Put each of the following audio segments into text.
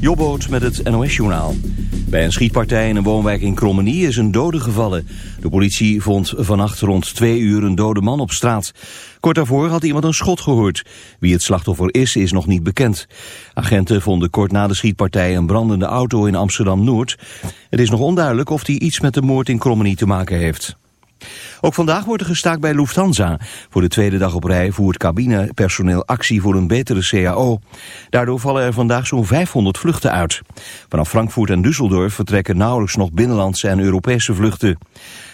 Jobboot met het NOS-journaal. Bij een schietpartij in een woonwijk in Krommenie is een dode gevallen. De politie vond vannacht rond twee uur een dode man op straat. Kort daarvoor had iemand een schot gehoord. Wie het slachtoffer is, is nog niet bekend. Agenten vonden kort na de schietpartij een brandende auto in Amsterdam-Noord. Het is nog onduidelijk of die iets met de moord in Krommenie te maken heeft. Ook vandaag wordt er gestaakt bij Lufthansa. Voor de tweede dag op rij voert cabinepersoneel actie voor een betere CAO. Daardoor vallen er vandaag zo'n 500 vluchten uit. Vanaf Frankfurt en Düsseldorf vertrekken nauwelijks nog binnenlandse en Europese vluchten.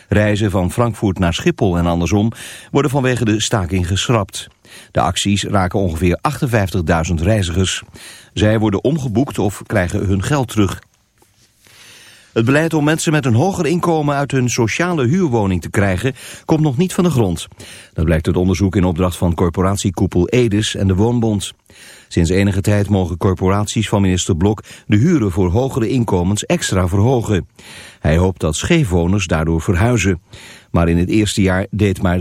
Reizen van Frankfurt naar Schiphol en andersom worden vanwege de staking geschrapt. De acties raken ongeveer 58.000 reizigers. Zij worden omgeboekt of krijgen hun geld terug. Het beleid om mensen met een hoger inkomen uit hun sociale huurwoning te krijgen komt nog niet van de grond. Dat blijkt uit onderzoek in opdracht van corporatiekoepel Edes en de Woonbond. Sinds enige tijd mogen corporaties van minister Blok de huren voor hogere inkomens extra verhogen. Hij hoopt dat scheefwoners daardoor verhuizen. Maar in het eerste jaar deed maar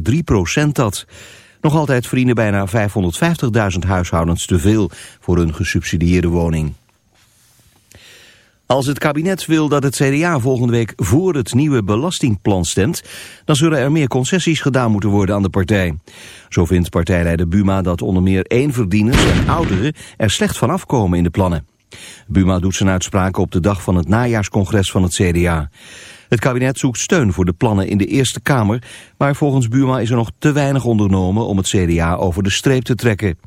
3% dat. Nog altijd verdienen bijna 550.000 huishoudens te veel voor een gesubsidieerde woning. Als het kabinet wil dat het CDA volgende week voor het nieuwe belastingplan stemt, dan zullen er meer concessies gedaan moeten worden aan de partij. Zo vindt partijleider Buma dat onder meer eenverdieners en ouderen er slecht van afkomen in de plannen. Buma doet zijn uitspraken op de dag van het najaarscongres van het CDA. Het kabinet zoekt steun voor de plannen in de Eerste Kamer, maar volgens Buma is er nog te weinig ondernomen om het CDA over de streep te trekken.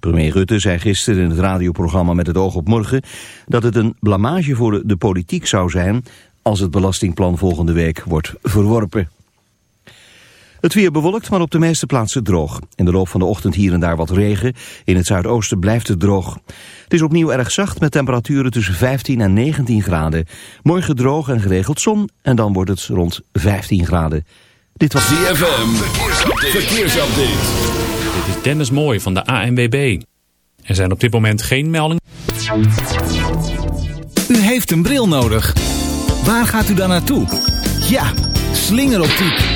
Premier Rutte zei gisteren in het radioprogramma Met het oog op morgen dat het een blamage voor de politiek zou zijn als het belastingplan volgende week wordt verworpen. Het weer bewolkt, maar op de meeste plaatsen droog. In de loop van de ochtend hier en daar wat regen. In het zuidoosten blijft het droog. Het is opnieuw erg zacht met temperaturen tussen 15 en 19 graden. Morgen droog en geregeld zon en dan wordt het rond 15 graden. Dit was DFM. Verkeersupdate. Verkeersupdate. Dit is Dennis Mooi van de ANWB. Er zijn op dit moment geen meldingen. U heeft een bril nodig. Waar gaat u dan naartoe? Ja, slingeroptiek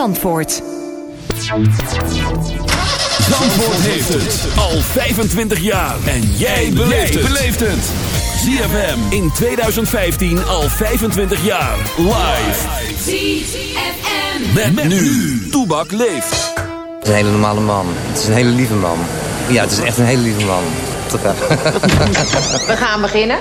Zandvoort. Zandvoort heeft het al 25 jaar. En jij beleeft het. ZFM in 2015 al 25 jaar. Live. ZFM. Met, met nu. Toebak leeft. Het is een hele normale man. Het is een hele lieve man. Ja, het is echt een hele lieve man. We gaan beginnen.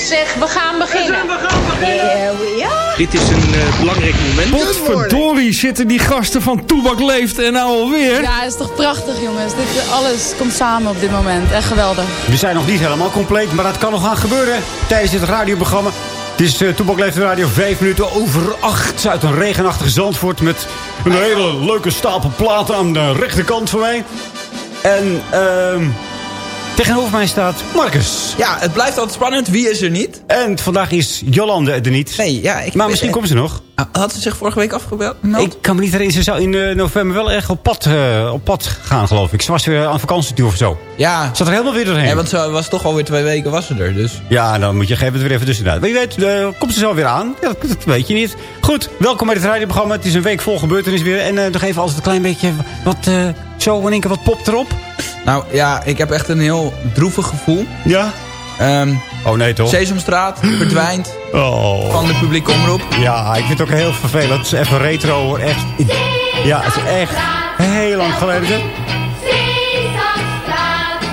Ik zeg, we gaan beginnen. We gaan beginnen. Yeah, Dit is een uh, belangrijk moment. Potverdorie zitten die gasten van Toebak Leeft en nou alweer. Ja, het is toch prachtig jongens. Dit, alles komt samen op dit moment. Echt geweldig. We zijn nog niet helemaal compleet, maar dat kan nog gaan gebeuren tijdens dit radioprogramma. Het is uh, Toebak Leeft Radio 5 minuten over 8 uit een regenachtige Zandvoort... met een hele leuke stapel platen aan de rechterkant van mij. En... ehm Tegenover mij staat Marcus. Ja, het blijft altijd spannend. Wie is er niet? En vandaag is Jolande er niet. Nee, ja. Ik maar misschien komt ze nog. Had ze zich vorige week afgebeld? Ik kan me niet herinneren. Ze zou in uh, november wel echt op pad, uh, op pad gaan, geloof ik. Ze was weer aan vakantie toe of zo. Ja. Zat er helemaal weer doorheen. Ja, want ze was toch alweer twee weken was ze er, dus. Ja, dan moet je geven het weer even tussenuit. Wie weet, uh, komt ze zo weer aan. Ja, dat, dat, weet je niet. Goed, welkom bij het radioprogramma. Het is een week vol gebeurtenis weer. En nog even altijd een klein beetje wat, zo in één keer wat pop erop. Nou ja, ik heb echt een heel droevig gevoel. Ja? Um, oh nee toch? Sesamstraat verdwijnt oh. van de publieke omroep. Ja, ik vind het ook heel vervelend. Het is even retro hoor. Echt. Ja, het is echt heel lang geleden.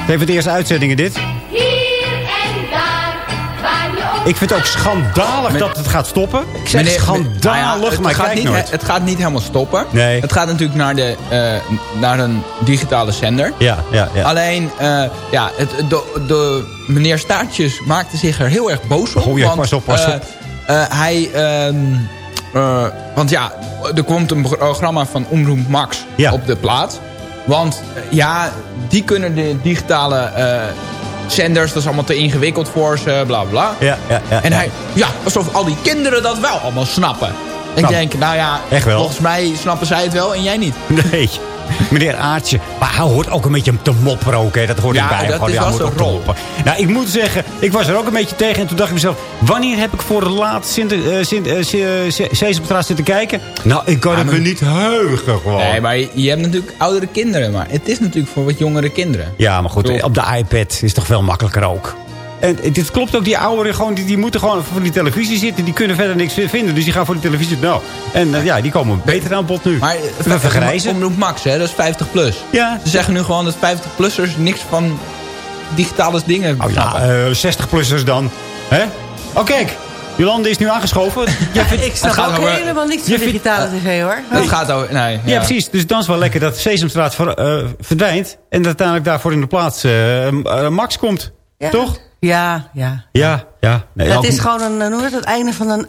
Even de eerste uitzendingen dit. Ik vind het ook schandalig Met, dat het gaat stoppen. Ik zeg meneer, schandalig, nou ja, maar gaat niet, nooit. Het gaat niet helemaal stoppen. Nee. Het gaat natuurlijk naar, de, uh, naar een digitale zender. Ja, ja, ja. Alleen, uh, ja, het, de, de, meneer Staartjes maakte zich er heel erg boos op. Oh ja, want, pas op, pas op. Uh, hij... Um, want ja, er komt een programma van Omroep Max ja. op de plaats. Want ja, die kunnen de digitale zenders, dat is allemaal te ingewikkeld voor ze, bla bla. Ja, ja, ja, en hij, ja, alsof al die kinderen dat wel allemaal snappen. Ik nou, denk, nou ja, echt wel. volgens mij snappen zij het wel en jij niet. Nee, meneer Aartje. Maar hij hoort ook een beetje te mopperen ook, hè. Dat hoort ja, erbij. dat Gewoon, is ja, wel ook rol. Nou, ik moet zeggen, ik was er ook een beetje tegen. En toen dacht ik mezelf, wanneer heb ik voor het laatst Sint, uh, Sint, uh, Sesamstraat zitten kijken? Nou, ik kan Ja, het me niet heugen gewoon. Nee, maar je, je hebt natuurlijk oudere kinderen. Maar het is natuurlijk voor wat jongere kinderen. Ja, maar goed, op de iPad is toch veel makkelijker ook. En dit klopt ook, die ouderen gewoon, die, die moeten gewoon voor die televisie zitten. Die kunnen verder niks vinden, dus die gaan voor die televisie. Nou, en eh, ja, die komen beter aan bod nu. Maar We vergrijzen. Omroep Max, hè, dat is 50 plus. Ja. Ze zeggen nu gewoon dat 50-plussers niks van digitale dingen Oh ja, snappen. eh 60-plussers dan. Hè? Oh, kijk. Jolande is nu aangeschoven. Ja, vindt- Ik snap ook over- helemaal niks van vindt- digitale tv hoor. Het gaat over... Nee, ja. precies. Dus dan is wel lekker dat Sesamstraat ver, eh, verdwijnt. En dat uiteindelijk daarvoor in de plaats eh, eh, Max komt. Ja. Toch? Ja, ja. Ja, ja. Nee, Het ook- is gewoon een, eh, hoe heet het, het einde van een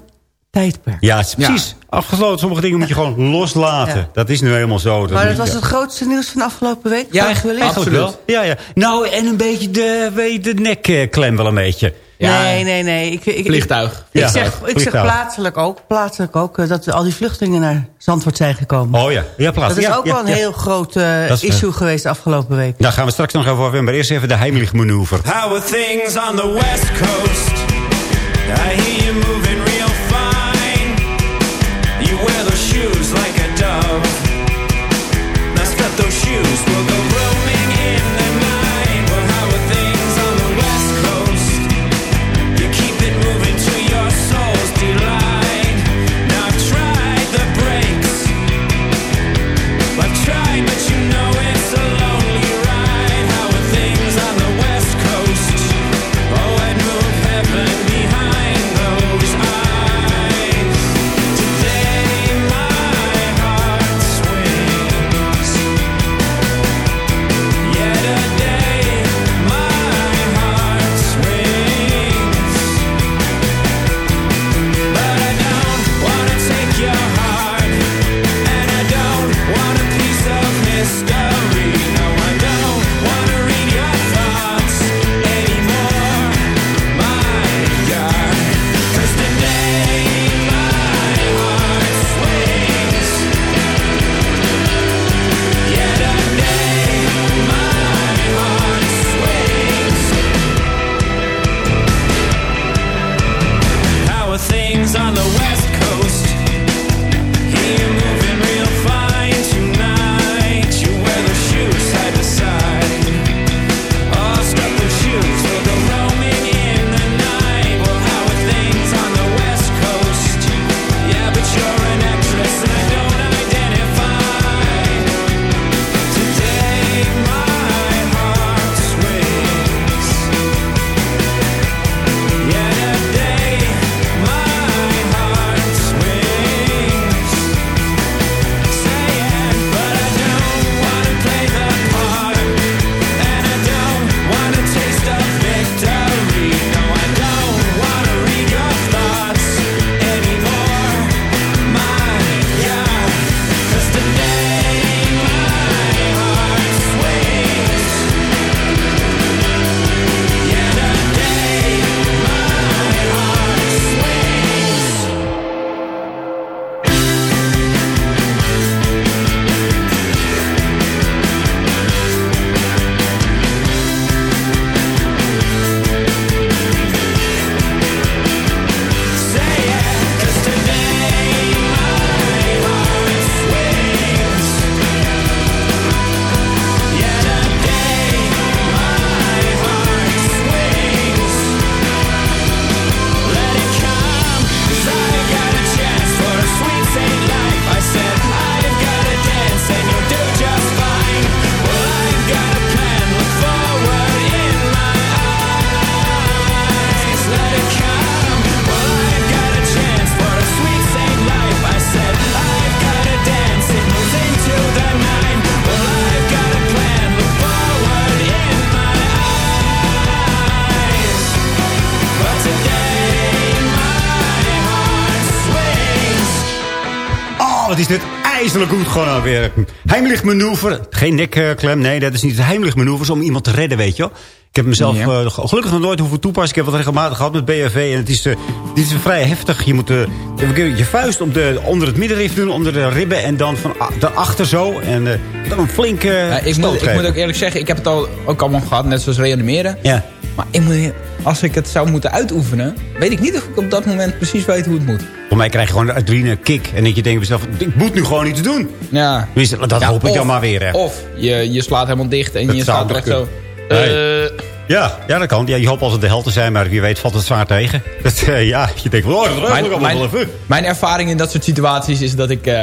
tijdperk. Ja, het is precies. Afgesloten. Sommige dingen moet je gewoon loslaten. Ja. Dat is nu helemaal zo. Maar dat was het grootste nieuws van de afgelopen week. Ja? Eigenlijk absoluut. wel. Ja, ja. Nou, en een beetje de, weet je, de nekklem wel een beetje. Ja. Nee, nee, nee. Ik, ik, Vliegtuig. Ik, Ja, zeg, ik zeg plaatselijk ook, plaatselijk ook eh, dat al die vluchtelingen naar Zandvoort zijn gekomen. Oh ja, ja plaats. dat is ja, ook ja, wel een ja. heel groot eh, is, issue geweest de afgelopen week. Daar gaan we straks nog even over hebben. Maar eerst even de Heimlich manoeuvre. How are things on the west coast? I hear you moving gewoon alweer. Heimlich manoeuvre. Geen nekklem, nee, dat is niet heimlich manoeuvres om iemand te redden, weet je wel. Ik heb mezelf Ja. eh, gelukkig nog nooit hoeven toepassen. Ik heb wat regelmatig gehad met BFV. En het is, eh, dit is vrij heftig. Je moet eh, je vuist op de, onder het middenrif doen, onder de ribben. En dan van daarachter zo. En dan een flinke Ja, ik, moet, ik moet ook eerlijk zeggen, ik heb het al, ook allemaal gehad, net zoals reanimeren. Ja. Maar ik moet, als ik het zou moeten uitoefenen, weet ik niet of ik op dat moment precies weet hoe het moet. Voor mij krijg je gewoon een adrenaline kick. En dat je denkt bij jezelf, ik moet nu gewoon iets doen. Ja. Tenminste, dat Ja, hoop ik dan maar weer. Hè. Of je, je slaat helemaal dicht en Dat je staat echt zo... eh, Ja, ja, dat kan. Ja, je hoopt altijd de hel te zijn, maar wie weet valt het zwaar tegen. Dat, eh, ja, je denkt, oh, dat mijn, ook allemaal wel mijn, even. mijn ervaring in dat soort situaties is dat ik... eh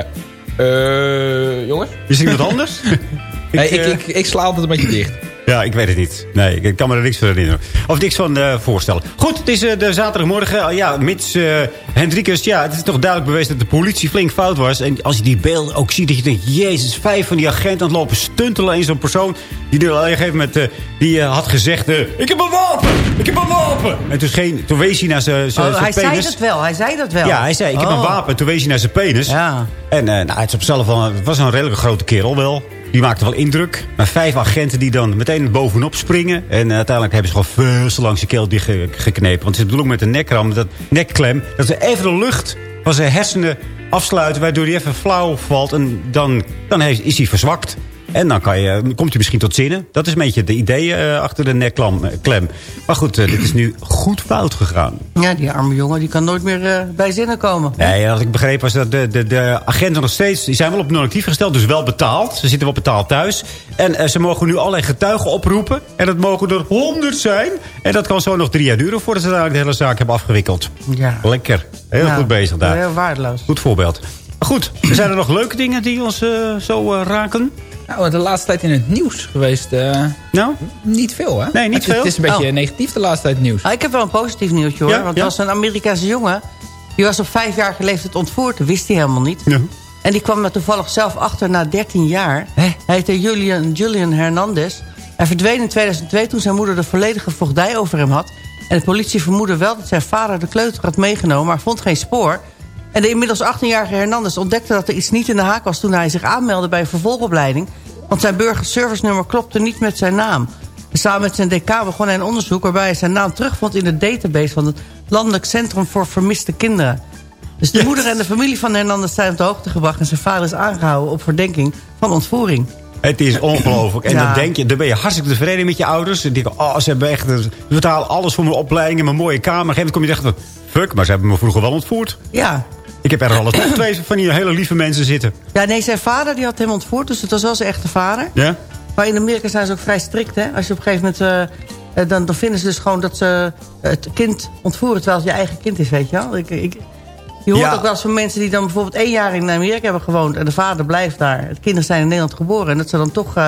eh, jongens? Is iemand anders? nee, ik, eh, ik, ik sla altijd een beetje dicht. Ja, ik weet het niet. Nee, ik kan me er niks van herinneren. Of niks van eh, voorstellen. Goed, het is eh, de zaterdagmorgen. Oh, ja, mits uh, Hendrikus, ja, het is toch duidelijk bewezen dat de politie flink fout was. En als je die beelden ook ziet, dat je denkt... Jezus, vijf van die agenten aan het lopen stuntelen in zo'n persoon... die er op een gegeven moment uh, die, had gezegd... Ik heb een wapen! Ik heb een wapen! En toen, geen, toen wees hij naar zijn oh, Hij penis. zei dat wel, hij zei dat wel. Ja, hij zei, ik heb oh. een wapen. Toen wees hij naar zijn penis. Ja. En nou, het, is op zelf wel, het was een redelijk grote kerel wel. Die maakte wel indruk. Maar vijf agenten die dan meteen bovenop springen. En uh, uiteindelijk hebben ze gewoon veel te lang zijn keel dicht geknepen. Want de bedoeling met een nekram, dat nekklem... dat ze even de lucht van zijn hersenen afsluiten... waardoor hij even flauw valt. En dan, dan is hij verzwakt. En dan kan je, komt hij misschien tot zinnen. Dat is een beetje de idee uh, achter de nekklem. Maar goed, uh, dit is nu goed fout gegaan. Ja, die arme jongen die kan nooit meer bij zinnen komen. Nee, wat ik begreep was dat de, de, de agenten nog steeds... die zijn wel op non-actief gesteld, dus wel betaald. Ze zitten wel betaald thuis. En ze mogen nu allerlei getuigen oproepen. En dat mogen er honderd zijn. En dat kan zo nog drie jaar duren... voordat ze eigenlijk de hele zaak hebben afgewikkeld. Ja. Lekker. Heel goed bezig daar. Heel waardeloos. Goed voorbeeld. Goed, zijn er nog leuke dingen die ons zo raken? Nou, de laatste tijd in het nieuws geweest. Uh, nou? Niet veel, hè? Nee, niet het, veel. Het is een beetje oh. negatief de laatste tijd nieuws. Ah, ik heb wel een positief nieuwtje, hoor. Ja, want ja? er was een Amerikaanse jongen. Die was op vijfjarige leeftijd ontvoerd. Dat wist hij helemaal niet. Ja. En die kwam er toevallig zelf achter na 13 jaar. Hè? Hij heette Julian, Julian Hernandez. Hij verdween in 2002 toen zijn moeder de volledige voogdij over hem had. En de politie vermoedde wel dat zijn vader de kleuter had meegenomen... maar vond geen spoor. En de inmiddels 18-jarige Hernandez ontdekte dat er iets niet in de haak was... toen hij zich aanmeldde bij een vervolgopleiding... Want zijn burgerservice-nummer klopte niet met zijn naam. En samen met zijn DK begon hij een onderzoek... waarbij hij zijn naam terugvond in de database... van het Landelijk Centrum voor Vermiste Kinderen. Dus de yes. moeder en de familie van Hernandez zijn op de hoogte gebracht... en zijn vader is aangehouden op verdenking van ontvoering. Het is ongelooflijk. En Ja. dan denk je, dan ben je hartstikke tevreden met je ouders. En denk je, oh, ze hebben echt, ze betalen alles voor mijn opleiding en mijn mooie kamer. En dan kom je echt van, fuck, maar ze hebben me vroeger wel ontvoerd. Ja. Ik heb er alles nog twee van die hele lieve mensen zitten. ja, nee, zijn vader die had hem ontvoerd... dus het was wel zijn echte vader. Ja? Maar in Amerika zijn ze ook vrij strikt, hè? Als je op een gegeven moment... eh, eh, dan, dan vinden ze dus gewoon dat ze het kind ontvoeren... terwijl het je eigen kind is, weet je wel? Ik, ik, je hoort Ja. ook wel eens van mensen die dan bijvoorbeeld één jaar in Amerika hebben gewoond... en de vader blijft daar. Het kinderen zijn in Nederland geboren... en dat ze dan toch eh,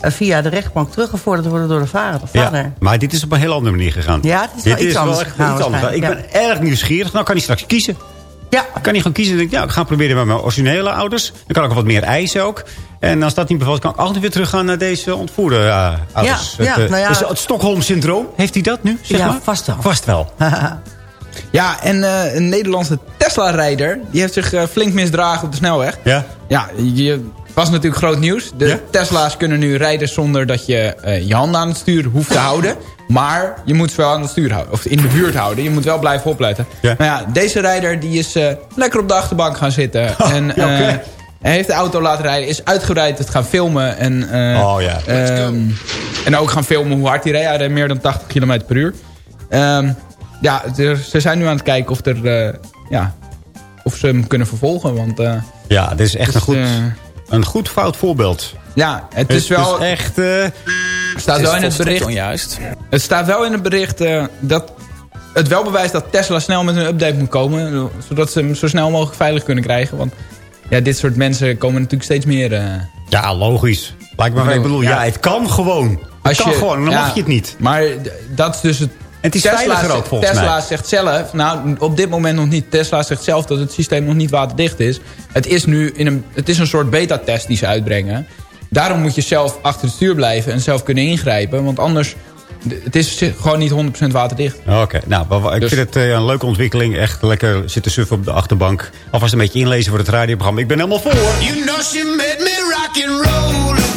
eh, via de rechtbank teruggevorderd worden door de vader. De vader. Ja, maar dit is op een heel andere manier gegaan. Ja, het is wel dit iets anders echt gegaan iets anders. Ik ben erg nieuwsgierig. Nou kan hij straks kiezen. Ja. Dan kan hij gewoon kiezen. Dan denk ik, ja, ik ga proberen met mijn originele ouders. Dan kan ik wat meer eisen ook. En als dat niet bevalt, kan ik altijd weer teruggaan naar deze ontvoerde uh, ouders. Ja, ja, het, uh, nou ja. dus het Stockholm-syndroom, heeft hij dat nu? Zeg Ja, maar? vast wel. Vast wel. Ja, en uh, een Nederlandse Tesla-rijder... die heeft zich uh, flink misdragen op de snelweg. Ja. Ja, je was natuurlijk groot nieuws. De Ja? Tesla's kunnen nu rijden zonder dat je uh, je handen aan het stuur hoeft te houden. Maar je moet ze wel aan het stuur houden. Of in de buurt houden. Je moet wel blijven opletten. Ja. Maar ja, deze rijder die is uh, lekker op de achterbank gaan zitten. Oh, en ja, okay. hij heeft de auto laten rijden. Is uitgebreid het gaan filmen. En, oh ja. Um, en ook gaan filmen hoe hard hij reed. Hij reed meer dan 80 km per uur. Um, ja, er, ze zijn nu aan het kijken of, er, ja, of ze hem kunnen vervolgen. Want, uh, ja, dit is echt dus, een, goed, een goed fout voorbeeld. Ja, het is wel... Het is echt... Staat wel in het bericht. Onjuist. Het staat wel in het bericht uh, dat het wel bewijst dat Tesla snel met een update moet komen. Zodat ze hem zo snel mogelijk veilig kunnen krijgen. Want ja, dit soort mensen komen natuurlijk steeds meer... Uh, ja, logisch. Lijkt me, ik bedoel, ja. ja, het kan gewoon. Het Als kan je, gewoon, dan ja, mag je het niet. Maar dat is dus het... En het is Tesla veiliger ook zegt, volgens Tesla mij. zegt zelf, nou op dit moment nog niet. Tesla zegt zelf dat het systeem nog niet waterdicht is. Het is nu in een, het is een soort beta-test die ze uitbrengen daarom moet je zelf achter het stuur blijven en zelf kunnen ingrijpen. Want anders, het is gewoon niet 100% waterdicht. Oké, nou, ik vind dus- het eh, een leuke ontwikkeling. Echt lekker zitten suffen op de achterbank. Alvast een beetje inlezen voor het radioprogramma. Ik ben helemaal voor. You know she made me rock and roll.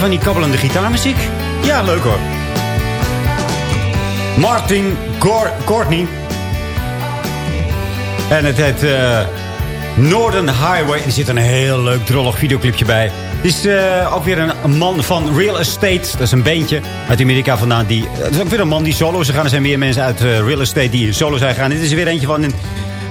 Van die kabbelende gitaarmuziek. Ja, leuk hoor. Martin Gor Courtney. En het heet eh, Northern Highway. Er zit een heel leuk drollig videoclipje bij. Het is eh, ook weer een, man van Real Estate. Dat is een beentje uit Amerika vandaan. Die, het is ook weer een man die solo is gegaan. Er zijn meer mensen uit eh, Real Estate die solo zijn gegaan. Dit is weer eentje van... Een,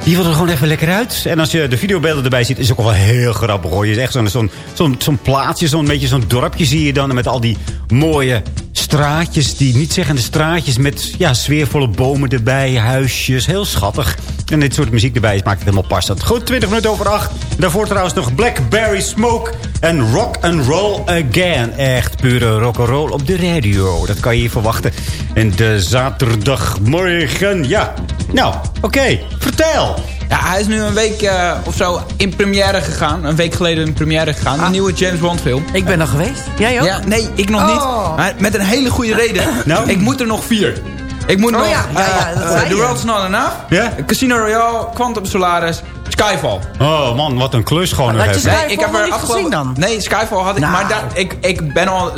die wil er gewoon even lekker uit. En als je de videobeelden erbij ziet, is het ook wel heel grappig hoor. Je is echt zo'n zo'n zo'n zo'n plaatsje, zo'n beetje zo'n dorpje zie je dan. Met al die mooie straatjes, die niet zeggende straatjes met ja, sfeervolle bomen erbij, huisjes. Heel schattig. En dit soort muziek erbij maakt het helemaal passend. Goed, 20 minuten over 8. Daarvoor trouwens nog Blackberry Smoke en Rock and Roll Again. Echt pure rock and roll op de radio. Dat kan je hier verwachten. En de zaterdagmorgen, ja. Nou, oké, vertel. Ja, hij is nu een week eh, of zo in première gegaan. Een week geleden in première gegaan. Een nieuwe James Bond film. Ik ben er geweest. Jij ook? Ja, nee, ik nog Oh. niet. Maar met een hele goede reden. Nou? Ik moet er nog vier. Ik moet Oh nog ja, ja, ja, eh, dat eh, zei The. World's Not Enough. Ja? Casino Royale, Quantum Solaris, Skyfall. Oh man, wat een klus gewoon nog Had je even. Skyfall nog niet afgelopen- gezien dan? Nee, Skyfall had ik. Nou. Maar daar, ik, ik ben al...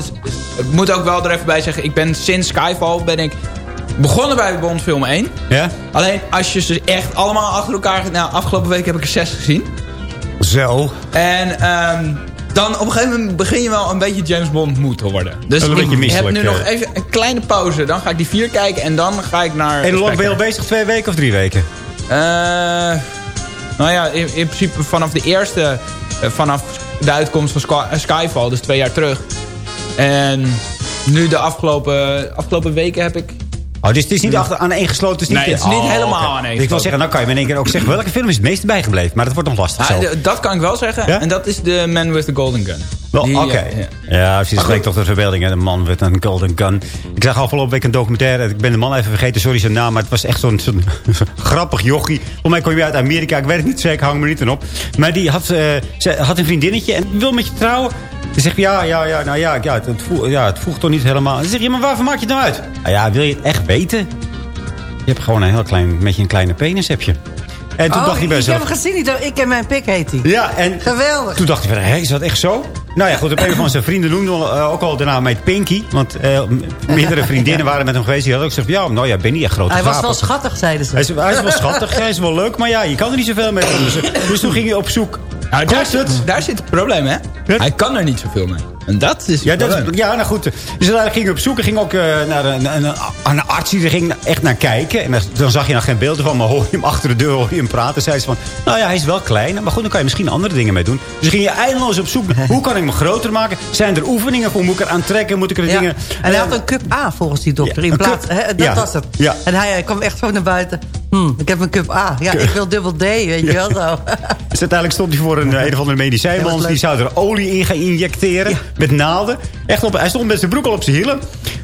Ik moet ook wel er even bij zeggen. Ik ben sinds Skyfall ben ik begonnen bij Bond film 1. Ja? Alleen als je ze echt allemaal achter elkaar... Nou, afgelopen week heb ik er zes gezien. Zo. En ehm, dan op een gegeven moment begin je wel een beetje James Bond moe te worden. Dus Een ik beetje misselijk, heb nu nog eh. even een kleine pauze. Dan ga ik die vier kijken en dan ga ik naar... En ben je al bezig? Twee weken of drie weken? Eh, nou ja, in, in principe vanaf de eerste... eh, vanaf de uitkomst van Sky- Skyfall, dus twee jaar terug. En nu de afgelopen, afgelopen weken heb ik... Oh, dus het is niet achter, aan één gesloten. Het is niet, Nee, het is niet Oh, helemaal aan één Ik wil zeggen, dan kan je me in één keer ook zeggen... welke film is het meest bijgebleven? Maar dat wordt nog lastig Ah, zo. dat kan ik wel zeggen. Ja? En dat is de Man with the Golden Gun. Wel, oké. eh, ja. Ja, precies. Spreekt toch de verbeelding. De man met een golden gun. Ik zag afgelopen week een documentaire. Ik ben de man even vergeten. Sorry zijn naam. Maar het was echt zo'n grappig jochie. Volgens mij kom je uit Amerika. Ik weet het niet zeker. Hang me niet op. Maar die had, ze had een vriendinnetje. En wil met je trouwen. Ze zegt, ja, ja, ja, nou ja, ja, het, voelt, ja, het voegt toch niet helemaal. Ze zegt, ja, maar waarvoor maak je het nou uit? Nou ja, wil je het echt weten? Je hebt gewoon een heel klein, beetje een kleine penis, heb je. En toen Oh, dacht hij bij ik heb zichzelf... hem gezien. Ik en mijn pik heet hij. Ja, en Geweldig. toen dacht hij van, hé, is dat echt zo? Nou ja, goed, op een van zijn vrienden noemde eh, ook al de naam heet Pinky. Want m- meerdere vriendinnen waren met hem geweest. Die hadden ook gezegd, ja, nou ja, ben niet echt grote Hij was wel schattig, zeiden ze. Hij is, hij is wel schattig, hij is wel leuk, maar ja, je kan er niet zoveel mee doen. Dus, dus toen ging hij op zoek. Nou, daar, zit, daar zit het probleem, hè? Hij kan er niet zoveel mee. En dat is het Ja, dat is, probleem. ja, nou goed. Dus uiteindelijk ging op zoek. Hij ging ook eh, naar een, een, een, een arts die er ging echt naar kijken. En dan- dan zag je nog geen beelden van. Maar hoor je hem achter de deur hoor je hem praten. Zei ze van, nou ja, hij is wel klein. Maar goed, dan kan je misschien andere dingen mee doen. Dus ging je eindeloos op zoek. Hoe kan ik hem groter maken? Zijn er oefeningen voor? Moet ik er aan trekken? Moet ik er Ja. dingen... En hij Eh, had een cup A volgens die dokter. Ja, in plaats, cup- dat ja. was het. Ja. En hij, hij kwam echt zo naar buiten. Hm, ik heb een cup A. Ja, ik wil dubbel D, weet je wel zo. Dus uiteindelijk stond hij voor een, eh, een of andere Ja, medicijnman. dat is die zou er olie in gaan injecteren. Met naalden. Echt op, hij stond met zijn broek al op zijn hielen.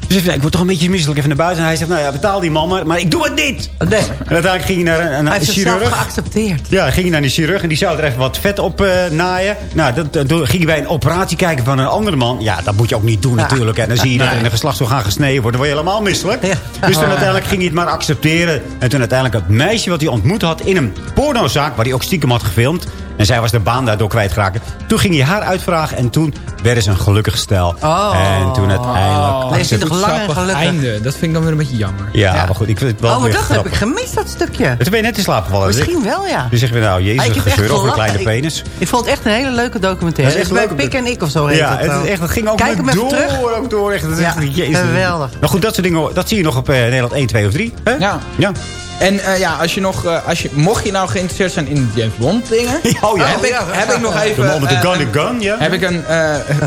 Dus zei, ik word toch een beetje misselijk even naar buiten. En hij zegt, nou ja, betaal die man maar. Maar ik doe het niet. Nee. En uiteindelijk ging hij naar een, een Hij heeft zichzelf chirurg. geaccepteerd. Ja, ging hij naar die chirurg en die zou er even wat vet op eh, naaien. Nou, dat, dat, toen ging hij bij een operatie kijken van een andere man. Ja, dat moet je ook niet doen natuurlijk. En dan zie je dat er in een geslachtsorgaan gesneden wordt. Dan word je helemaal misselijk. Ja. Dus toen uiteindelijk ging hij het maar accepteren. En toen uiteindelijk het meisje wat hij ontmoet had in een pornozaak... waar hij ook stiekem had gefilmd. En zij was de baan daardoor kwijtgeraakt. Toen ging hij haar uitvragen en toen werden ze een gelukkig stel. Oh. En toen uiteindelijk... Oh, Leeft hij nog lang en gelukkig. einde. Dat vind ik dan weer een beetje jammer. Ja, Ja. maar goed, ik vind het wel Oh, maar weer dat heb ik gemist, dat stukje. En toen ben je net in slaap gevallen. Misschien wel, ja. Dus zeggen we nou, Ah, jezus, echt gezeur over een kleine penis. Ik vond het echt een hele leuke documentaire. Dat is Het echt is bij leuk. Pik en ik of zo heet Ja, het. het, wel. is echt, het ging ook Kijk door, terug. ook door. Echt, het is Ja, echt, jezus. geweldig. Maar goed, dat soort dingen, dat zie je nog op eh, Nederland 1, 2 of 3. Hè? Ja. ja. En eh, ja, als je nog, eh, als je, mocht je nou geïnteresseerd zijn in James Bond dingen... Oh ja. heb, ik, heb ik nog even... De man met de eh, gun, de gun, ja. Heb ik een,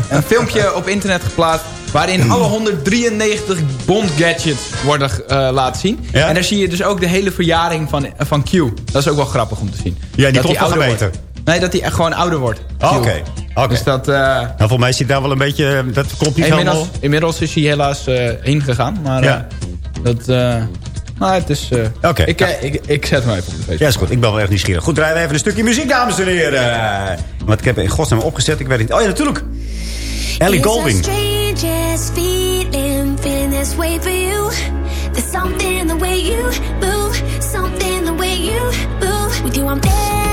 een filmpje op internet geplaatst... waarin alle 193 Bond gadgets worden laten zien. Ja? En daar zie je dus ook de hele verjaring van, van Q. Dat is ook wel grappig om te zien. Ja, die klopt wel beter. Nee, dat hij echt gewoon ouder wordt. Oh. Oké, oké. Dus dat... Nou, volgens mij zit daar wel een beetje, dat klopt niet inmiddels, helemaal. inmiddels is hij helaas heen gegaan. Maar Ja. dat... nou, het is... eh, Oké. ik, eh, ik, ik zet hem even op de Facebook. Ja, is goed. Ik ben wel erg nieuwsgierig. Goed, draaien we even een stukje muziek, dames en heren. Want ik heb in godsnaam opgezet. Ik weet niet. Oh ja, natuurlijk. Ellie Golding. Something the way you move, something the way you move. With you, I'm never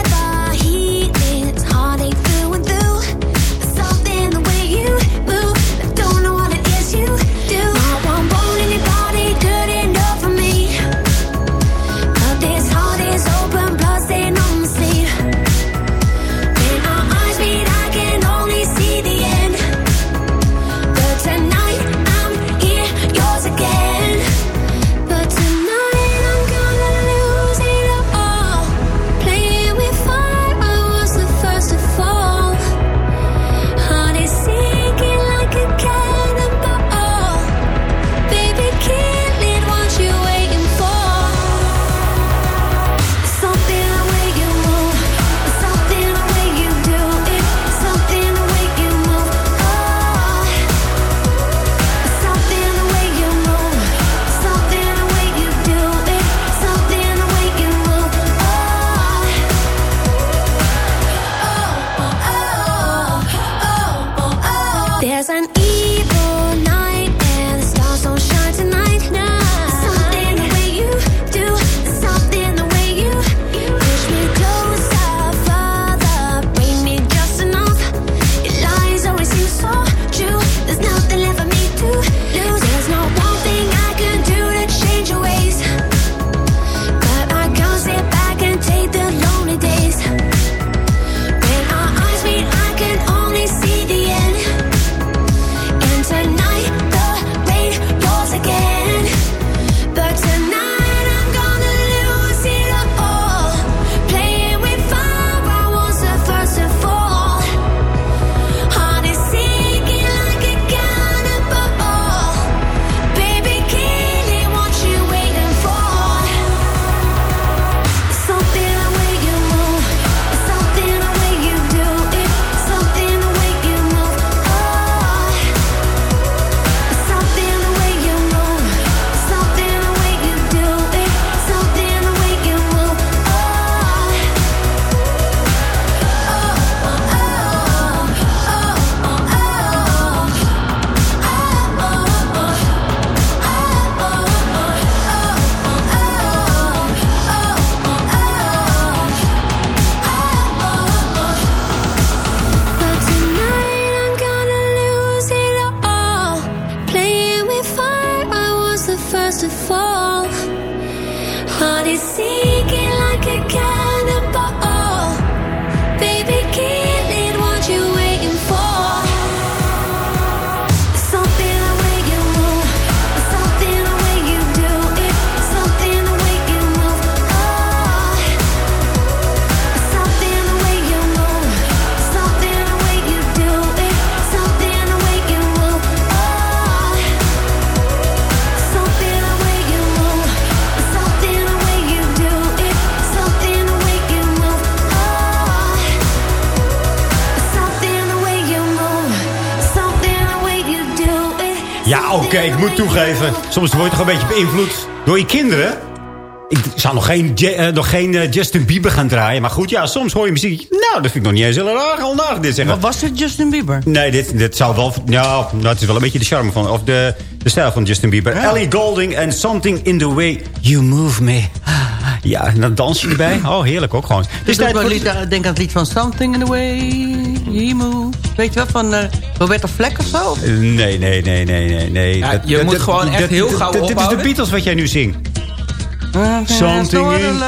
Ja, oké, ik moet toegeven. Soms word je toch een beetje beïnvloed door je kinderen. Ik zou nog geen, Ja- eh, nog geen eh, Justin Bieber gaan draaien. Maar goed, ja, soms hoor je muziek. Nou, dat vind ik nog niet eens heel raar. Al na dit zeggen. Wat was het Justin Bieber? Nee, dit, dit zou wel... Ja, nou, het is wel een beetje de charme van... Of de, de stijl van Justin Bieber. Ellie Golding en Something in the Way You Move Me. Ja, en dan dans je erbij. Oh, heerlijk ook gewoon. Dus tijd voor... lied, eh, denk aan het lied van Something in the Way He. Weet je wel, van eh, Roberta Fleck of zo? Nee, nee, nee, nee, nee. nee. Ja, je moet gewoon echt heel gauw Dit is de ophouden. Beatles wat jij nu zingt. Something in-.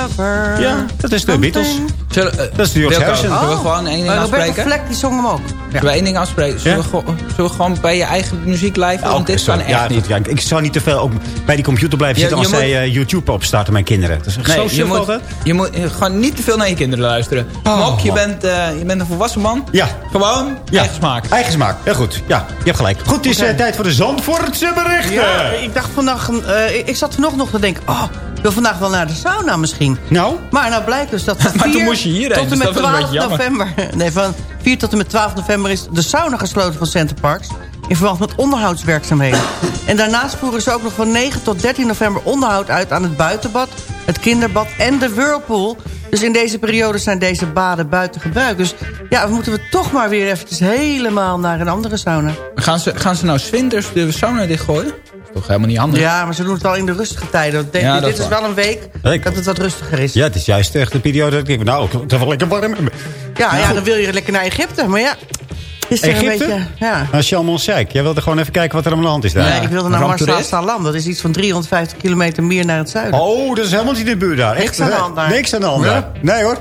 Ja, dat is de Beatles. Zullen, eh, Dat is de George Harrison. Zullen we Oh. gewoon één ding Roberta afspreken? Fleck die zong hem ook. Zullen we één ding afspreken? Zullen, Ja? we, gewoon- zullen we gewoon bij je eigen muziek blijven? Ja, Want oké, dit kan echt ja, niet. ja, ik zou niet te veel ook bij die computer blijven zitten... als je zij eh, YouTube opstarten, mijn kinderen. Dat is echt zo Nee, je moet, je moet gewoon niet te veel naar je kinderen luisteren. Op, je bent, eh, je bent een volwassen man. Ja. Gewoon Ja. eigen smaak. Eigen smaak. Heel goed. Ja, je hebt gelijk. Goed, het is tijd voor de Zandvoortse berichten. Ja, ik dacht vandaag... eh, ik, zat vanochtend nog te denken... Oh, ik wil vandaag wel naar de sauna misschien. Nou? Maar nou blijkt dus dat van Maar toen 4 moest je hierheen, tot en dus met een 12 beetje jammer. november... Nee, van 4 tot en met 12 november is de sauna gesloten van Center Parks... in verband met onderhoudswerkzaamheden. En daarnaast voeren ze ook nog van 9 tot 13 november onderhoud uit... aan het buitenbad, het kinderbad en de whirlpool. Dus in deze periode zijn deze baden buiten gebruik. Dus ja, moeten we toch maar weer eventjes helemaal naar een andere sauna. Gaan ze, gaan ze nou zwinters de sauna dichtgooien? Toch helemaal niet handig? Ja, maar ze doen het wel in de rustige tijden. Want Ja, dit is wel een week Ik- dat het wat rustiger is. Ja, het is juist echt de periode dat ik denk... Nou, het is wel lekker warm. Ja, ja, dan wil je lekker naar Egypte. Maar ja, is er een Egypte? beetje... Ja. Nou, El-Sheikh. Jij wilde gewoon even kijken wat er aan de hand is daar. Nee, ik wilde naar ramptoerist? Marsa Salam. Dat is iets van 350 kilometer meer naar het zuiden. Oh, dat is helemaal niet in de buurt daar. Niks Echt, aan de hand daar. Niks aan de hand Ja? daar. Nee hoor.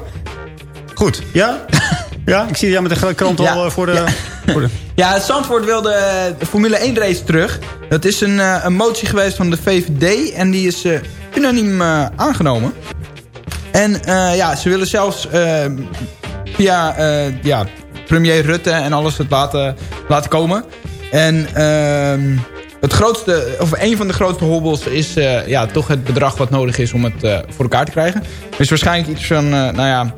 Goed, ja? ja, ik zie jou met de krant al eh, voor de... Voor de Ja, Zandvoort wilde eh, de Formule 1 race terug. Dat is een, eh, een motie geweest van de VVD en die is eh, unaniem aangenomen. En ja, ze willen zelfs via ja, premier Rutte en alles het laten, laten komen. En ehm, het grootste, of een van de grootste hobbels is ja, toch het bedrag wat nodig is om het voor elkaar te krijgen. Dus waarschijnlijk iets van, nou ja,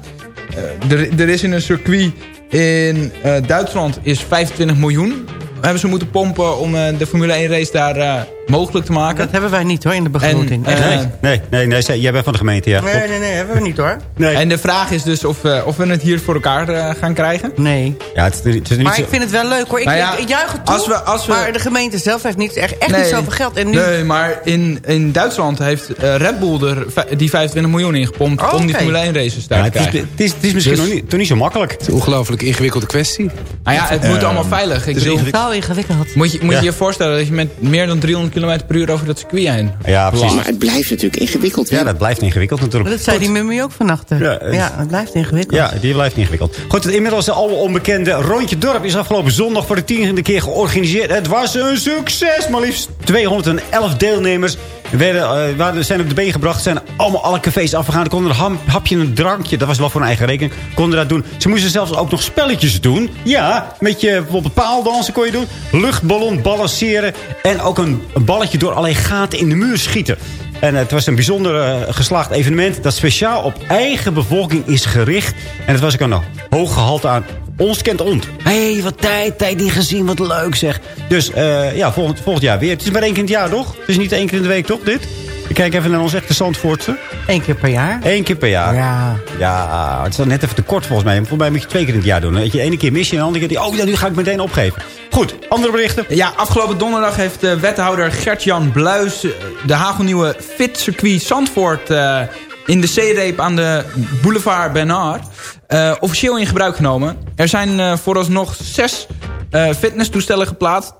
er, er is in een circuit in eh, Duitsland is 25 miljoen. Hebben ze moeten pompen om eh, de Formule 1 race daar eh, mogelijk te maken. Dat hebben wij niet hoor, in de begroting. En, eh, niet. Nee, nee, nee, jij bent van de gemeente, ja. nee, nee, nee, hebben we niet hoor. Nee. En de vraag is dus of, eh, of we het hier voor elkaar eh, gaan krijgen. Nee. Ja, het, is- het is niet Maar zo... ik vind het wel leuk hoor. Ik, Nou ja, ik, ik juich het toe. als we- als we- Maar de gemeente zelf heeft niet, echt, echt niet zoveel geld. En nu... nee, maar in, in Duitsland heeft Red Bull er die 25 miljoen ingepompt... Oh, om die. Formule 1 races daar Ja, te het, is, krijgen. het, is, het is misschien Dus- nog niet, toch niet zo makkelijk. Ongelooflijk ingewikkelde kwestie. Nou ja, het moet allemaal veilig. Ik bedoel, Zo ingewikkeld. moet je moet Ja. je je voorstellen dat je met meer dan 300 km per uur over dat circuit heen... Ja, precies. Maar het blijft natuurlijk ingewikkeld. Ja, dat blijft ingewikkeld natuurlijk. Dat zei die mummie ook vannacht. Ja, Ja, het- het blijft ingewikkeld. Ja, die blijft ingewikkeld. Goed, het inmiddels al onbekende Rondje Dorp is afgelopen zondag voor de tiende keer georganiseerd. Het was een succes, maar liefst 211 deelnemers werden, eh, waren, zijn op de been gebracht. Zijn allemaal alle cafés afgegaan. Konden een ham- hapje en een drankje, dat was wel voor een eigen rekening, konden dat doen. Ze moesten zelfs ook nog spelletjes doen. Ja, met je bijvoorbeeld paaldansen kon je doen. Luchtballon balanceren. En ook een, een balletje door allerlei gaten in de muur schieten. En het was een bijzonder eh, geslaagd evenement... dat speciaal op eigen bevolking is gericht. En het was ook een hoog gehalte aan ons kent ont. Hé, hey, wat tijd, tijd niet gezien, wat leuk zeg. Dus eh, ja, volgend, volgend jaar weer. Het is maar één keer in het jaar, toch? Het is niet één keer in de week, toch, dit? Ik kijk even naar ons echte Zandvoortse. Eén keer per jaar. Eén keer per jaar. Ja. Ja, het is dan net even te kort volgens mij. Volgens mij moet je twee keer in het jaar doen. Dat je ene keer mis je en de andere keer... Oh ja, nu ga ik meteen opgeven. Goed, andere berichten. Ja, afgelopen donderdag heeft de wethouder Gert-Jan Bluis... eh, de hagelnieuwe Fit Circuit Zandvoort... eh, in de zeereep aan de boulevard Bernard... eh, officieel in gebruik genomen. Er zijn eh, vooralsnog zes eh, fitnesstoestellen geplaatst...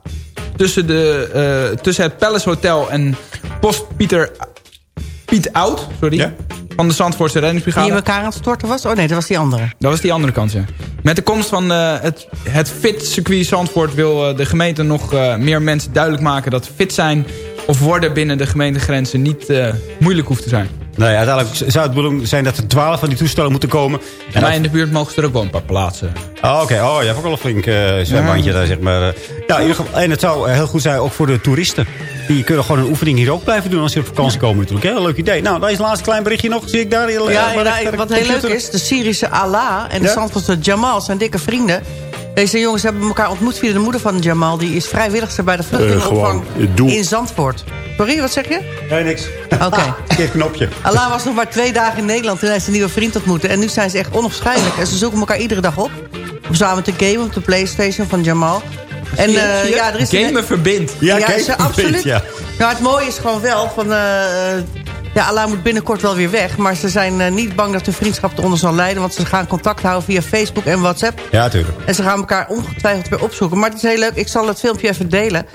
Tussen, de, eh, tussen het Palace Hotel en Post Pieter... Piet Oud, sorry. Van de Zandvoortse Die reddingsbrigade. in elkaar aan het storten was? Oh nee, dat was die andere. Dat was die andere kant, ja. Met de komst van eh, het, het fit circuit Zandvoort... wil eh, de gemeente nog eh, meer mensen duidelijk maken... dat fit zijn of worden binnen de gemeentegrenzen... niet eh, moeilijk hoeft te zijn. Nee, uiteindelijk zou het bedoeling zijn dat er twaalf van die toestellen moeten komen. En mij in de buurt mogen ze er ook wel een paar plaatsen. Oh, oké. Oh, je hebt ook wel een flink eh zwembandje daar, zeg maar. Ja, in ieder geval, en het zou heel goed zijn ook voor de toeristen. Die kunnen gewoon een oefening hier ook blijven doen als ze op vakantie komen natuurlijk. Heel leuk idee. Nou, dat is het laatste klein berichtje nog. Zie ik daar heel Ja, eh, ja, maar wat heel leuk is, de Syrische Allah en de Ja? Zandvoortse Jamal zijn dikke vrienden. Deze jongens hebben elkaar ontmoet via de moeder van Jamal. Die is vrijwilligster bij de vluchtelingenopvang eh, doe. in Zandvoort. Sorry, wat zeg je? Nee, niks. Oké. Verkeerd knopje. Allah was nog maar twee dagen in Nederland toen hij zijn nieuwe vriend ontmoette. En nu zijn ze echt onafscheidelijk. En ze zoeken elkaar iedere dag op. Om samen te gamen op de Playstation van Jamal. En je? ja, er is Gamen verbindt. Ja, absoluut. Ja. Nou, het mooie is gewoon wel van... eh, ja, Allah moet binnenkort wel weer weg. Maar ze zijn niet bang dat de vriendschap eronder zal lijden. Want ze gaan contact houden via Facebook en WhatsApp. ja, tuurlijk. En ze gaan elkaar ongetwijfeld weer opzoeken. Maar het is heel leuk. Ik zal het filmpje even delen.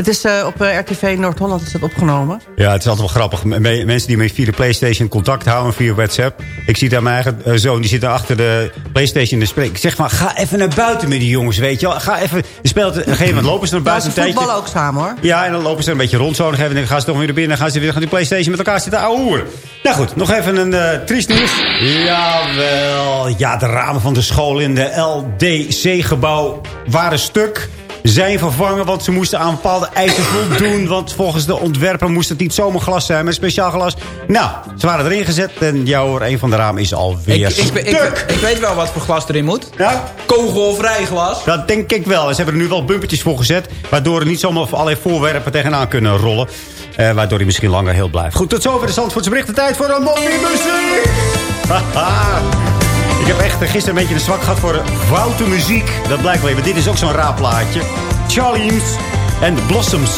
Het is eh, op eh, RTV Noord-Holland is het opgenomen. Ja, het is altijd wel grappig. Me- me- Mensen die met via de Playstation contact houden via WhatsApp. Ik zie daar mijn eigen eh, zoon, die zit daar achter de Playstation te spreken. Ik zeg van, ga even naar buiten met die jongens, weet je wel. Ga even, speelt, op een gegeven moment lopen ze naar Maar buiten ze een tijdje. voetballen ook samen hoor. Ja, en dan lopen ze een beetje rond zo. En dan gaan ze toch weer naar binnen. Dan gaan ze weer gaan die Playstation met elkaar zitten ouwehoeren. Nou goed, nog even een triest nieuws. Jawel. Ja, de ramen van de school in de LDC-gebouw waren stuk. Zijn vervangen, want ze moesten aan bepaalde eisen voldoen. Want volgens de ontwerper moest het niet zomaar glas zijn, maar speciaal glas. Nou, ze waren erin gezet. En ja hoor, een van de ramen is alweer Ik, ik, stuk. ik, ik weet wel wat voor glas erin moet. Ja? Kogelvrij glas. Dat denk ik wel. En ze hebben er nu wel bumpertjes voor gezet. Waardoor er niet zomaar allerlei voorwerpen tegenaan kunnen rollen. Eh, waardoor hij misschien langer heel blijft. Goed, tot zover de Zandvoortse berichten. Tijd voor een muziek. Haha. Heb echt gisteren een beetje een zwak gehad voor foute muziek. Dat blijkt wel even. Dit is ook zo'n raar plaatje. Charlie's en de Blossoms.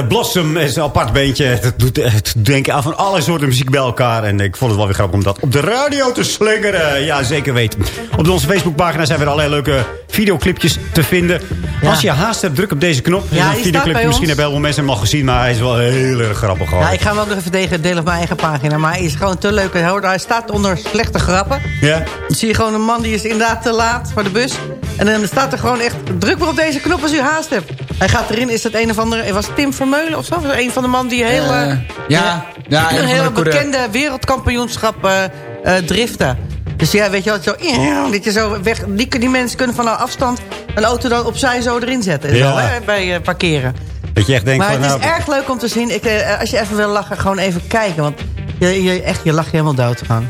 Eh, Blossom is een apart beentje. Het doet, het denken aan van alle soorten muziek bij elkaar. En ik vond het wel weer grappig om dat op de radio te slingeren. Ja, zeker weten. Op onze Facebookpagina zijn weer allerlei leuke videoclipjes te vinden. Als je haast hebt, druk op deze knop. Ja, een videoclip. Misschien hebben heel veel mensen hem al gezien. Maar hij is wel heel erg grappig gewoon. Ja, ik ga hem ook nog even tegen delen op mijn eigen pagina. Maar hij is gewoon te leuk. Hij staat onder slechte grappen. Ja? Dan zie je gewoon een man die is inderdaad te laat voor de bus. En dan staat er gewoon echt... Druk maar op deze knop als u haast hebt. Hij gaat erin. Is dat een of andere... Was Tim Vermeulen of zo? Was Een van de man die heel... Eh, ja, ja, een van coureur. bekende wereldkampioenschap eh, eh, driften. Dus ja, weet je wel, zo, dat je zo weg, die, die mensen kunnen van een afstand een auto dan opzij zo erin zetten. Ja. Zo, hè, bij parkeren. Dat je echt denkt Maar van... het is nou, erg leuk om te zien. Ik, als je even wil lachen, gewoon even kijken. Want je, je, echt, je lacht je helemaal dood gaan.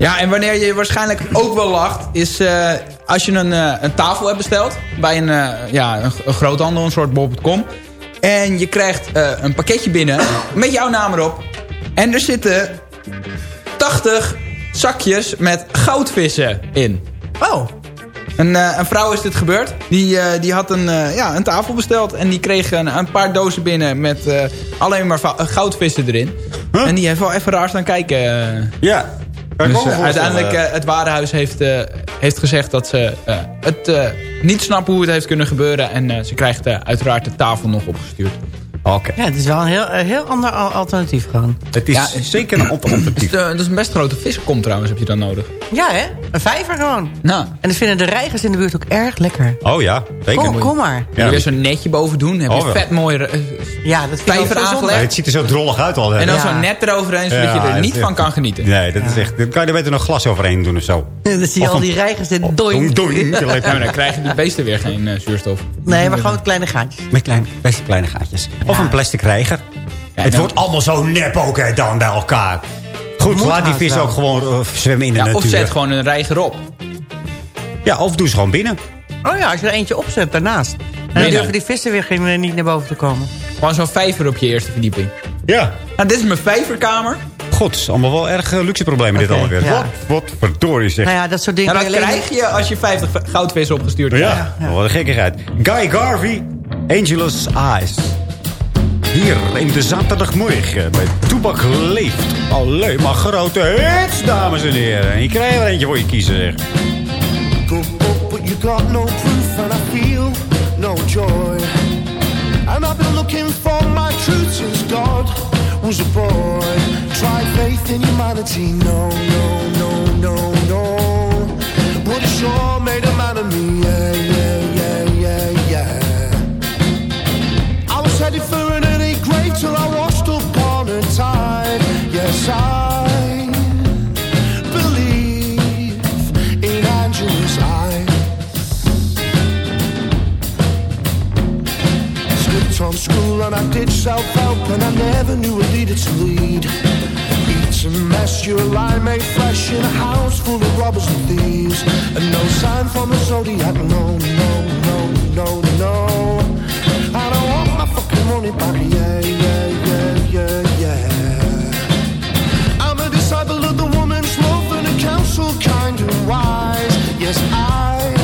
Ja, en wanneer je waarschijnlijk ook wel lacht... is eh, als je een, eh, een tafel hebt besteld... bij een, eh, ja, een, een groothandel, een soort bol.com... en je krijgt een pakketje binnen met jouw naam erop... en er zitten 80 zakjes met goudvissen in. Oh. Een, een vrouw is dit gebeurd. Die, die had een, ja, een tafel besteld. En die kreeg een, een paar dozen binnen met alleen maar goudvissen erin. En die heeft wel even raar staan kijken. Ja. Dus eh, uiteindelijk eh, het warenhuis heeft, eh, heeft gezegd dat ze het niet snappen hoe het heeft kunnen gebeuren. En ze krijgt uiteraard de tafel nog opgestuurd. Oké. Ja, het is wel een heel, een heel ander al- alternatief gewoon. Het is Ja, zeker een alternatief. Dat is, eh, is een best grote viskom trouwens, heb je dan nodig. Ja, hè? Een vijver gewoon. Nou. En dat vinden de reigers in de buurt ook erg lekker. Oh ja, zeker. Kom, kom maar. Ja. Er weer zo'n netje boven doen. Heb je Oh, ja. vet mooi eh, Ja, dat vind ik vijver aangelegd. Het ziet er zo drollig uit al. hè. En dan Ja. zo'n net eroverheen, zodat Ja, je er het niet van kan genieten. Nee, dat is echt... Dan kan je er beter nog glas overheen doen of zo. Dan zie je Of al die reigers in Doing, doink. Ja, dan krijgen die beesten weer geen eh, zuurstof. Nee, maar gewoon kleine gaatjes. Met klein, best kleine gaatjes. Of een plastic reiger. Ja, het wordt allemaal zo nep ook hè, dan bij elkaar. Goed, laat die vis wel. ook gewoon eh, zwemmen in de Ja, of natuur. zet gewoon een reiger op. Ja, of doe ze gewoon binnen. Oh ja, als je er eentje opzet daarnaast. En dan durven die vissen weer geen, niet naar boven te komen. Gewoon zo'n vijver op je eerste verdieping. Ja. Nou, dit is mijn vijverkamer. God, is allemaal wel erg eh, luxe problemen dit Oké, allemaal weer. ja. Wat, wat verdorie zeg. Nou ja, dat soort dingen. Ja, dat krijg je als je 50 goudvissen opgestuurd Ja, krijgt. wat een gekkigheid. Guy Garvey, Angelus Eyes. Hier in de zaterdagmorgen bij Toebak Leeft. Alleen maar grote hits, dames en heren. En je krijgt er eentje voor je kiezen, zeg. Go up, but you got no proof, and I feel no joy. And I've been looking for my truth since God was a boy. Tried faith in humanity, no, no, no, no, no. But it sure made a man of me, and I did self-help and I never knew it needed to lead. Eat and mess, you're a lie made flesh in a house full of robbers and thieves. And no sign from the zodiac, no, no, no, no, no. I want my fucking money back, yeah, yeah, yeah, yeah, yeah. I'm a disciple of the woman's love and a counsel kind and wise. Yes, I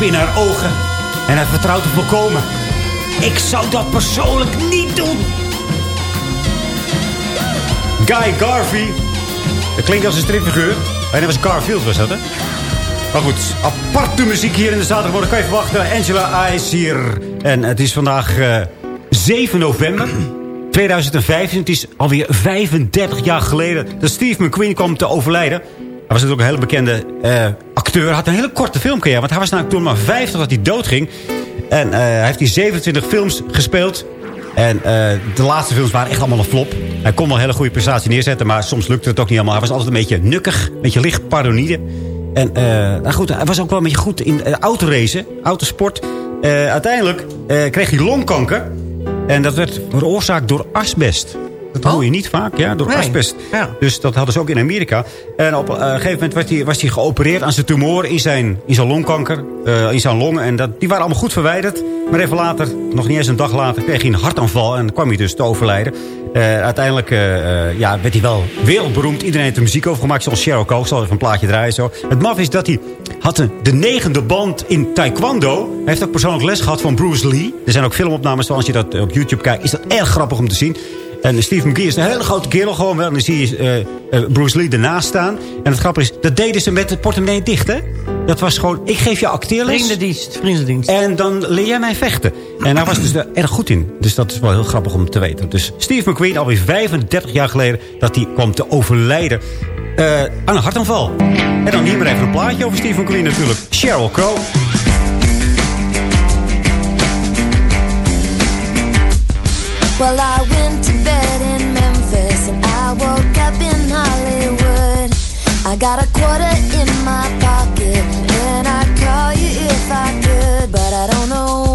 in haar ogen. En hij vertrouwt er volkomen. Ik zou dat persoonlijk niet doen. Guy Garvey. Dat klinkt als een stripfiguur. En dat was Garfield, was dat, hè? Maar goed, aparte muziek hier in de zaterdagmorgen. Kan je verwachten. Angela Eyes hier. En het is vandaag eh, 7 november 2015. Het is alweer 35 jaar geleden dat Steve McQueen kwam te overlijden. Hij was natuurlijk een hele bekende eh, acteur. Had een hele korte filmcarrière. Want hij was namelijk toen maar 50 dat hij doodging. En eh, hij heeft die 27 films gespeeld. En eh, de laatste films waren echt allemaal een flop. Hij kon wel een hele goede prestatie neerzetten. Maar soms lukte het ook niet allemaal. Hij was altijd een beetje nukkig. Een beetje licht paranoïde. En eh, nou goed, hij was ook wel een beetje goed in uh, autoracen, autosport. Uiteindelijk kreeg hij longkanker. En dat werd veroorzaakt door asbest. Dat hoor je niet vaak, ja, door Nee. asbest. Ja. Dus dat hadden ze ook in Amerika. En op een gegeven moment was hij, was hij geopereerd aan zijn tumor in zijn, in zijn longkanker. eh, in zijn longen. En dat, die waren allemaal goed verwijderd. Maar even later, nog niet eens een dag later, kreeg hij een hartaanval. En kwam hij dus te overlijden. Eh, uiteindelijk eh, eh, ja, werd hij wel wereldberoemd. Iedereen heeft er muziek over gemaakt, zoals Sheryl Crow. Ik zal even een plaatje draaien zo. Het maf is dat hij had de, de negende band in taekwondo. Hij heeft ook persoonlijk les gehad van Bruce Lee. Er zijn ook filmopnames, zoals je dat op YouTube kijkt. Is dat erg grappig om te zien. En Steve McGee is een hele grote kerel gewoon wel. En dan zie je eh, eh, Bruce Lee ernaast staan. En het grappige is, dat deden ze met het portemonnee dicht, hè? Dat was gewoon, ik geef je acteerles. Vriendendienst, vriendendienst. En dan leer jij mij vechten. En daar was dus er erg goed in. Dus dat is wel heel grappig om te weten. Dus Steve McQueen, alweer 35 jaar geleden... dat hij kwam te overlijden eh, aan een hartaanval. En dan hier maar even een plaatje over Steve McQueen natuurlijk. Sheryl Crow. Well, I went to bed in Memphis and I woke up in Hollywood. I got a quarter in my pocket and I'd call you if I could, but I don't know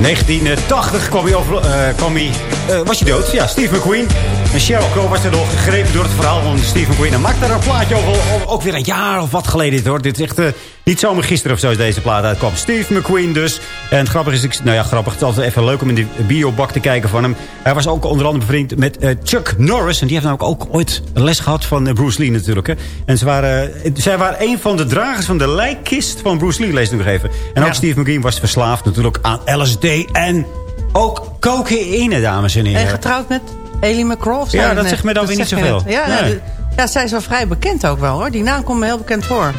1980 kwam hij over, eh, kwam hij, eh, was hij dood. Ja, Steve McQueen. En Sheryl Crow was er nog gegrepen door het verhaal van Steve McQueen. En maakte daar een plaatje over. Ook weer een jaar of wat geleden dit, hoor. Dit is echt eh, niet zomaar gisteren of zo is deze plaat uitkwam. Steve McQueen dus. En het grappige is, nou ja, grappig. Het is altijd even leuk om in de biobak te kijken van hem. Hij was ook onder andere bevriend met eh, Chuck Norris. En die heeft namelijk ook ooit een les gehad van eh, Bruce Lee natuurlijk. Hè. En ze waren, zij waren een van de dragers van de lijkkist van Bruce Lee, lees ik nog even. En ook Ja. Steve McQueen was verslaafd natuurlijk aan LSD en ook cocaïne, dames en heren. En getrouwd met Ellie McCraw? Ja, dat net? zegt me dan weer niet zoveel. Ja, Nee. ja, zij is wel vrij bekend ook wel hoor. Die naam komt me heel bekend voor.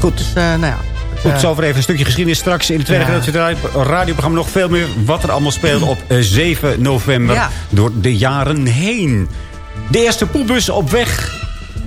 Goed. Dus, eh, nou ja. Goed, zo even een stukje geschiedenis. Straks in het tweede Ja. radioprogramma nog veel meer... wat er allemaal speelde op eh, 7 november Ja. door de jaren heen. De eerste poepbus op weg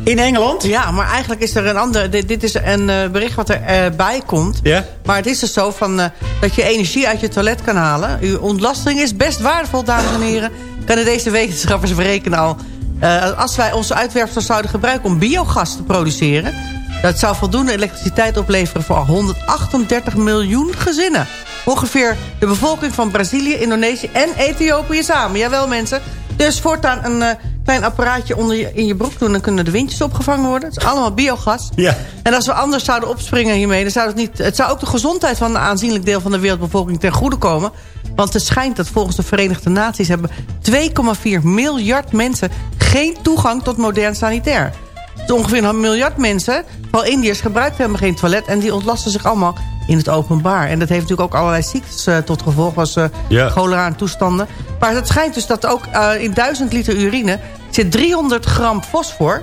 in Engeland. Ja, maar eigenlijk is er een ander... Dit, dit is een eh, bericht wat erbij bij komt. Ja? Maar het is dus zo van, eh, dat je energie uit je toilet kan halen. Uw ontlasting is best waardevol, dames en heren. Kunnen deze wetenschappers berekenen al. Eh, als wij onze uitwerpsel zouden gebruiken om biogas te produceren... dat zou voldoende elektriciteit opleveren voor 138 miljoen gezinnen. Ongeveer de bevolking van Brazilië, Indonesië en Ethiopië samen. Jawel mensen. Dus voortaan een eh, klein apparaatje onder je, in je broek doen... dan kunnen de windjes opgevangen worden. Het is allemaal biogas. Ja. En als we anders zouden opspringen hiermee... Dan zou het, niet, het zou ook de gezondheid van een aanzienlijk deel van de wereldbevolking ten goede komen. Want het schijnt dat volgens de Verenigde Naties... hebben 2,4 miljard mensen geen toegang tot modern sanitair. Dus ongeveer een miljard mensen, vooral Indiërs, gebruiken helemaal geen toilet... en die ontlasten zich allemaal in het openbaar. En dat heeft natuurlijk ook allerlei ziektes eh, tot gevolg... als eh Ja. cholera en toestanden. Maar het schijnt dus dat ook eh, in 1000 liter urine... zit 300 gram fosfor...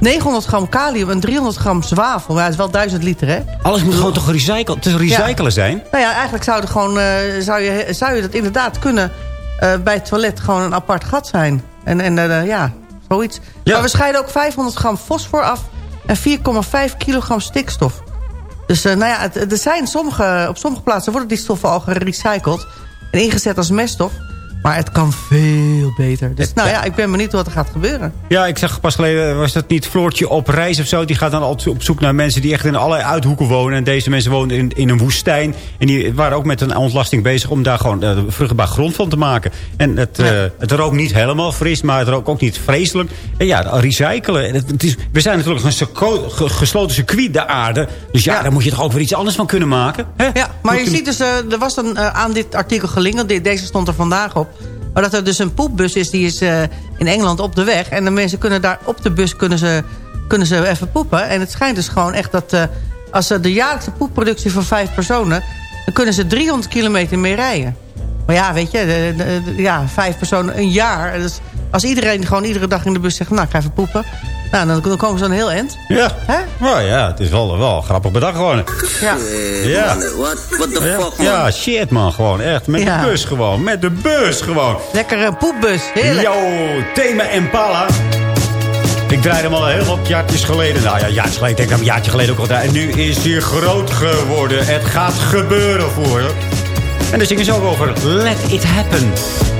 900 gram kalium en 300 gram zwavel. Maar het is wel 1000 liter, hè? Alles moet gewoon toch gerecycled, te recyclen zijn? Nou ja, eigenlijk zou, er gewoon, eh, zou, je, zou je dat inderdaad kunnen... eh, bij het toilet gewoon een apart gat zijn. En, en eh, ja, zoiets. Maar we scheiden ook 500 gram fosfor af... en 4,5 kilogram stikstof. Dus eh, nou ja, er zijn sommige, op sommige plaatsen worden die stoffen al gerecycled... en ingezet als meststof. Maar het kan veel beter. Dus nou ja, ik ben benieuwd wat er gaat gebeuren. Ja, ik zag pas geleden, was dat niet Floortje op reis of zo? Die gaat dan altijd op zoek naar mensen die echt in allerlei uithoeken wonen. En deze mensen woonden in, in een woestijn. En die waren ook met een ontlasting bezig om daar gewoon uh, vruchtbaar grond van te maken. En het, ja. uh, het rookt niet helemaal fris, maar het rookt ook niet vreselijk. En ja, recyclen. Het, het is, we zijn natuurlijk een gesloten circuit, de aarde. Dus ja, ja, daar moet je toch ook weer iets anders van kunnen maken. Hè? Ja, maar moet je ziet dus, uh, er was een, aan dit artikel gelingerd. Deze stond er vandaag op. Maar dat er dus een poepbus is, die is uh, in Engeland op de weg. En de mensen kunnen daar op de bus kunnen ze, kunnen ze even poepen. En het schijnt dus gewoon echt dat uh, als ze de jaarlijkse poepproductie van vijf personen... dan kunnen ze 300 kilometer mee rijden. Maar ja, weet je, ja, vijf personen een jaar. Als iedereen gewoon iedere dag in de bus zegt... nou, ik ga even poepen. Nou, dan, dan komen ze dan heel eind. Ja. Hè? Nou ja, het is wel, wel grappig bedacht gewoon. Ja. ja. What, what the fuck, man? Ja, shit man, gewoon. Echt, met Ja. de bus gewoon. Met de bus gewoon. Lekker een poepbus, heerlijk. Yo, thema Impala. Ik draaide hem al heel wat jaartjes geleden. Nou ja, jaartjes geleden. Ik denk dat een jaartje geleden ook al draaien. En nu is hij groot geworden. Het gaat gebeuren voor hem. En dan zingen ze ook over Let It Happen. Just let it happen.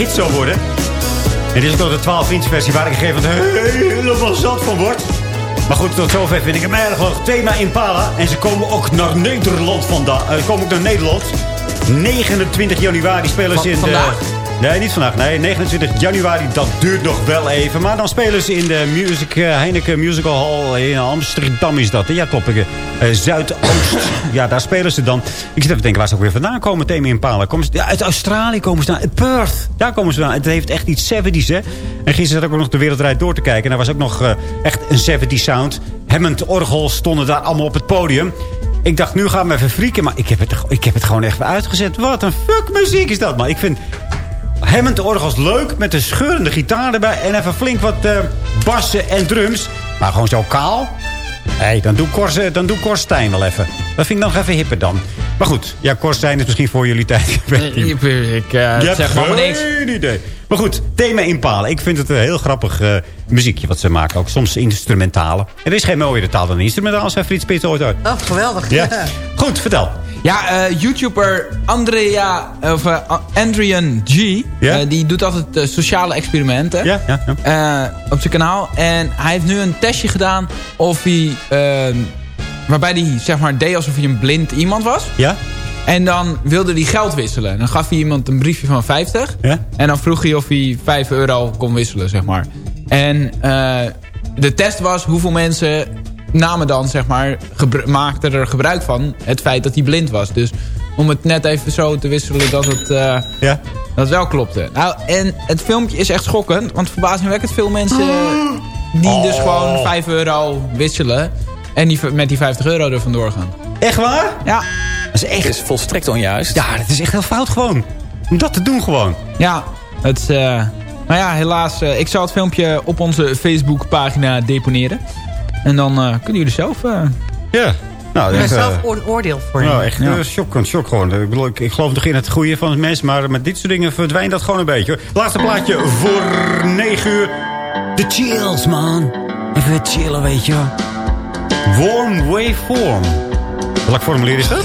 Hit zou worden. En dit is ook de 12 inch versie waar ik een gegeven helemaal zat van word. Maar goed, tot zover vind ik hem erg leuk. Thema Impala. En ze komen ook naar Nederland vandaan. Eh, Ze komen ook naar Nederland. 29 januari spelen ze in vandaag? de... Nee, niet vandaag. Nee, 29 januari, dat duurt nog wel even. Maar dan spelen ze in de music, eh, Heineken Musical Hall in Amsterdam is dat. Ja, klopt. Eh, Zuidoost. ja, daar spelen ze dan. Ik zit even te denken waar ze ook weer vandaan komen. Thema Impala. Komen ja, uit Australië komen ze vandaan. Perth. Daar komen ze vandaan. Het heeft echt iets 70s, hè. En gisteren zat ik ook nog de wereldrijd door te kijken. En daar was ook nog eh, echt een 70 sound. Hammond orgels stonden daar allemaal op het podium. Ik dacht, nu gaan we even frieken. Maar ik heb het, ik heb het gewoon echt uitgezet. Wat een fuck muziek is dat, man. Ik vind Hammond orgels leuk. Met een scheurende gitaar erbij. En even flink wat eh, bassen en drums. Maar gewoon zo kaal. Hé, dan doe Cor, eh, dan doe Cor Stijn wel even. Dat vind ik nog even hipper dan. Maar goed, ja, Cor Stijn is misschien voor jullie tijd. Ik. Ik, ik eh, Je hebt zeg maar maar niks. geen idee. Maar goed, thema Impala. Ik vind het een heel grappig eh, muziekje wat ze maken. Ook soms instrumentale. Er is geen mooiere taal dan instrumentaal, zei Frits Spits ooit uit. Oh, geweldig. Ja. Goed, vertel. Ja, eh, YouTuber Andrea, of eh, Andrian G. Eh, die doet altijd sociale experimenten. Ja, ja, eh, op zijn kanaal. En hij heeft nu een testje gedaan of hij... eh, waarbij hij zeg maar deed alsof hij een blind iemand was. Ja? En dan wilde hij geld wisselen. Dan gaf hij iemand een briefje van 50. Ja? En dan vroeg hij of hij 5 euro kon wisselen, zeg maar. En de test was hoeveel mensen namen dan, zeg maar, maakten er gebruik van het feit dat hij blind was. Dus om het net even zo te wisselen dat het, eh, Ja? dat wel klopte. Nou, en het filmpje is echt schokkend, want verbazingwekkend veel mensen die dus Oh. gewoon 5 euro wisselen en die met die 50 euro er vandoor gaan. Echt waar? Ja. Dat is echt... Is volstrekt onjuist. Ja, dat is echt heel fout gewoon. Om dat te doen gewoon. Ja, het is... eh, nou ja, helaas. eh, ik zal het filmpje op onze Facebookpagina deponeren. En dan eh, kunnen jullie zelf... eh, Ja. Nou, Ik ben echt, eh, zelf een oordeel voor Nou, je. echt Ja. shock, shock gewoon. Ik, bedoel, ik, ik geloof nog in het goede van het mens, maar met dit soort dingen verdwijnt dat gewoon een beetje. hoor. Laatste plaatje voor 9 uur. De chills, man. Even chillen, weet je wel. Warm waveform. Welk formulier is dat?